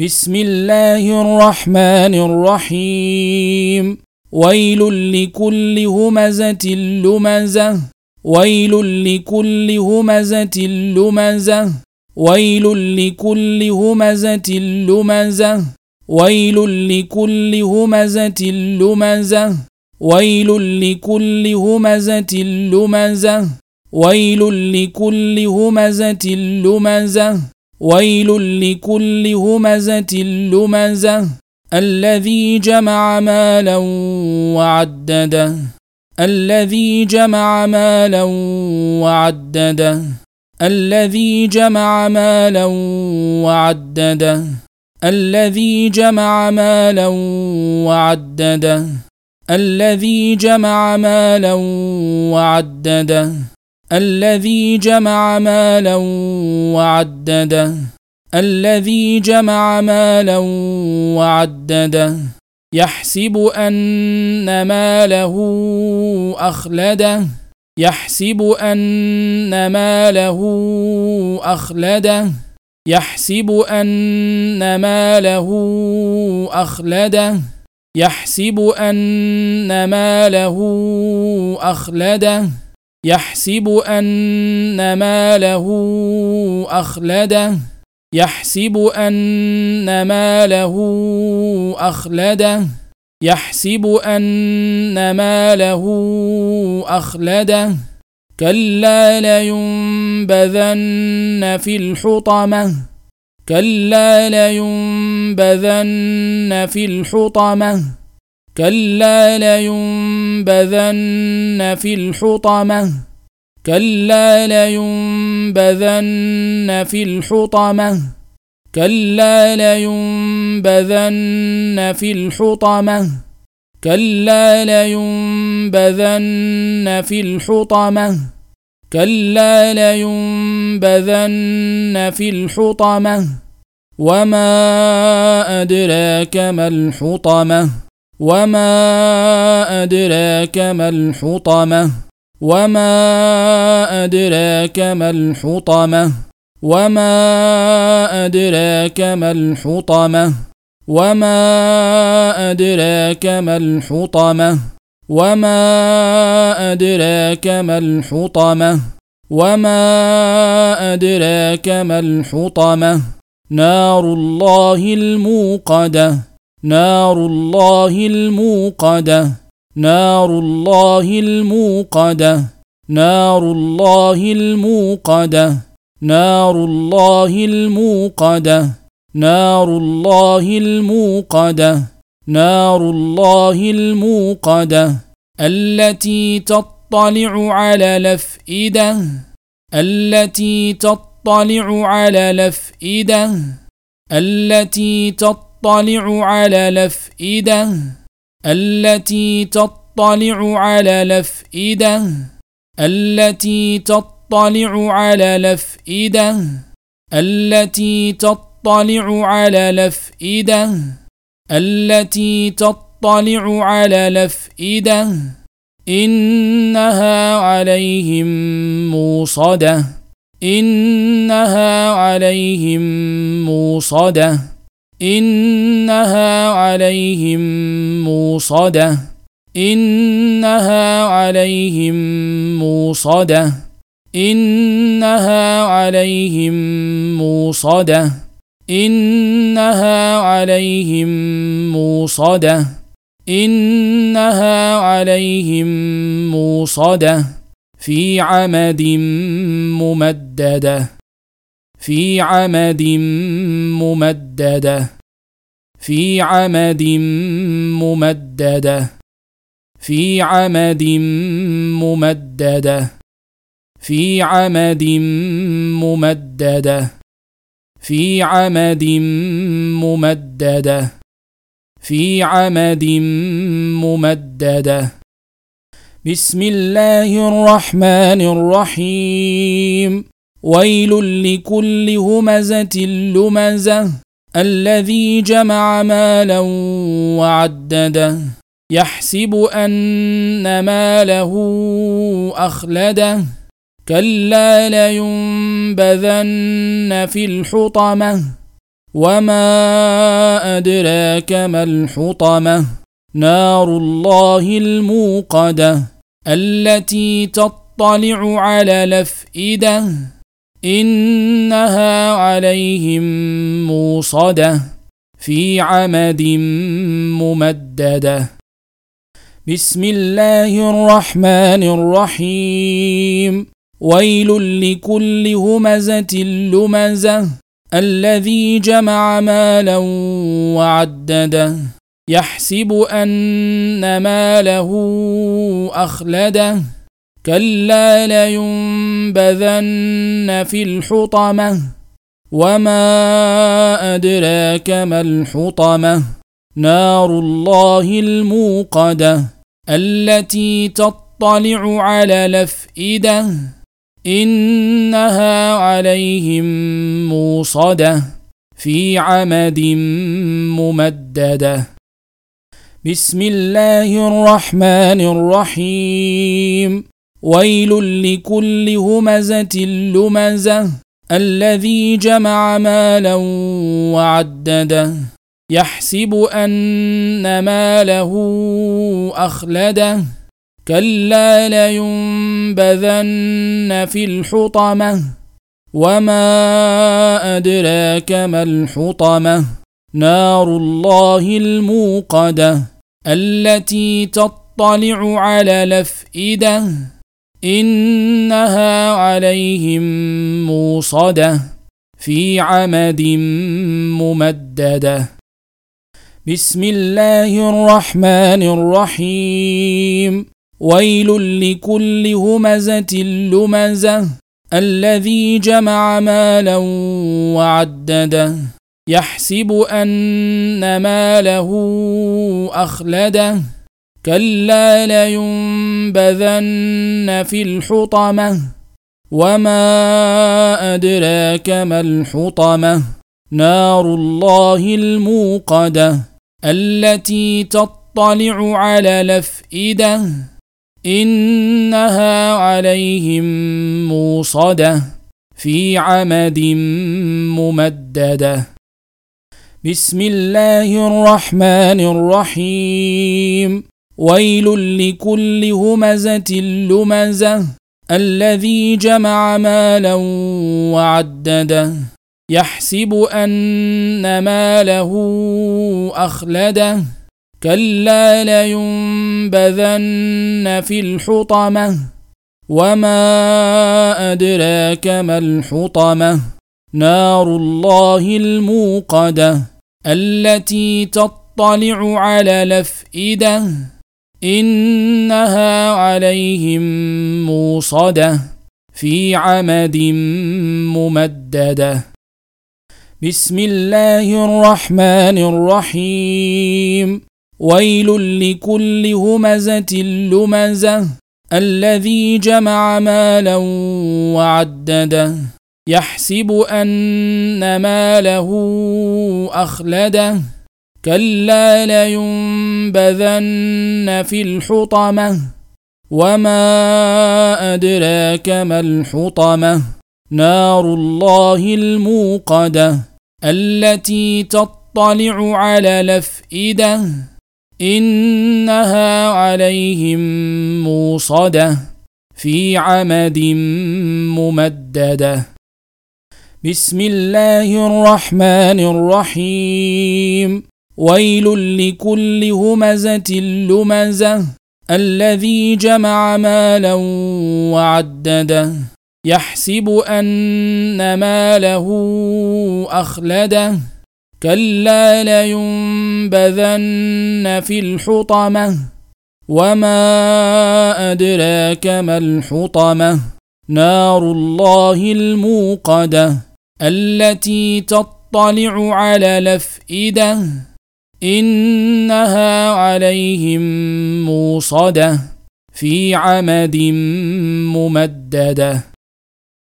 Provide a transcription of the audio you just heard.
بسم الله الرحمن الرحيم. ويل لكل همزة لمزة. ويل لكل همزة لمزة. ويل لكل همزة لمزة. ويل لكل همزة لمزة. ويل لكل همزة لمزة. ويل لكل همزة لمزة. ويل لكل همزة لمزة الذي جمع مالا وعدده. الذي جمع مالا وعدده. الذي جمع مالا وعدده. الذي جمع مالا وعدده. الذي جمع مالا وعدده. الذي جمع مالا وعدده. الذي جمع مالا وعدده. يحسب أن ماله أخلده. يحسب أن ماله أخلده. يحسب أن ماله أخلده. يحسب أن ماله أخلده. يحسب أن ماله أخلده يحسب أن ماله أخلده يحسب أن ماله أخلده. كلا لينبذن في الحطمة كلا لينبذن في الحطمة. كلا لينبذن في الحطمة. كلا لينبذن في الحطمة. كلا لينبذن في الحطمة. كلا لينبذن في الحطمة. كلا لينبذن في الحطمة. وما أدراك ما الحطمة. وما أدراك ما الحطمة وما أدراك ما الحطمة وما أدراك ما الحطمة وما أدراك ما الحطمة وما أدراك ما الحطمة وما أدراك ما الحطمة نار الله الموقدة نار الله الموقدة. نار الله الموقدة. نار الله الموقدة. نار الله الموقدة. نار الله الموقدة. نار الله الموقدة. التي تطلع على الأفئدة. التي تطلع على الأفئدة. التي تطلع على الأفئدة التي تطلع على الأفئدة التي تطلع على الأفئدة التي تطلع على الأفئدة التي تطلع على الأفئدة إنها عليهم موصدة. إنها عليهم موصدة. إنها عليهم موصدة. إنها عليهم موصدة. إنها عليهم موصدة. إنها عليهم موصدة. إنها عليهم موصدة. في عمد ممددة. في عمد ممددة. في عمد ممددة. في عمد ممددة. في عمد ممددة. في عمد ممددة. في عمد ممددة. بسم الله الرحمن الرحيم. ويل لكل همزة لمزة الذي جمع مالا وعدده. يحسب أن ماله أخلده. كلا لينبذن في الحطمة. وما أدراك ما الحطمة. نار الله الموقدة التي تطلع على الأفئدة إنها عليهم موصدة في عمد ممددة. بسم الله الرحمن الرحيم. ويل لكل همزة لمزة. الذي جمع مالا وعدده يحسب أن ماله أخلده كلا لينبذن في الحطمة وما أدراك ما الحطمة نار الله الموقدة التي تطلع على الأفئدة إنها عليهم موصدة في عمد ممدده بسم الله الرحمن الرحيم ويل لكل همزة لمزة الذي جمع مالا وعدده يحسب أن ماله أخلده كلا لينبذن في الحطمة وما أدراك ما الحطمة نار الله الموقدة التي تطلع على الأفئدة إنها عليهم موصدة في عمد ممددة. بسم الله الرحمن الرحيم. ويل لكل همزة لمزة. الذي جمع مالا وعدده يحسب أن ماله أخلده كلا لينبذن في الحطمة وما أدراك ما الحطمة نار الله الموقده التي تطلع على الافئده انها عليهم موصده في عمد ممدده بسم الله الرحمن الرحيم ويل لكل همزه لمزه الذي جمع مالا وعدده يحسب أن ماله أخلده كلا لينبذن في الحطمة وما أدراك ما الحطمة نار الله الموقدة التي تطلع على الأفئدة إنها عليهم موصدة في عمد ممددة. بسم الله الرحمن الرحيم. ويل لكل همزة لمزة. الذي جمع مالا وعدده. يحسب أن ماله أخلده. كلا لينبذن في الحطمة وما أدراك ما الحطمة نار الله الموقده التي تطلع على الافئده انها عليهم موصده في عمد ممدده بسم الله الرحمن الرحيم ويل لكل همزه لمزه الذي جمع مالا وعدده يحسب أن ماله أخلده كلا لينبذن في الحطمة وما أدراك ما الحطمة نار الله الموقدة التي تطلع على الأفئدة إنها عليهم موصدة في عمد ممددة.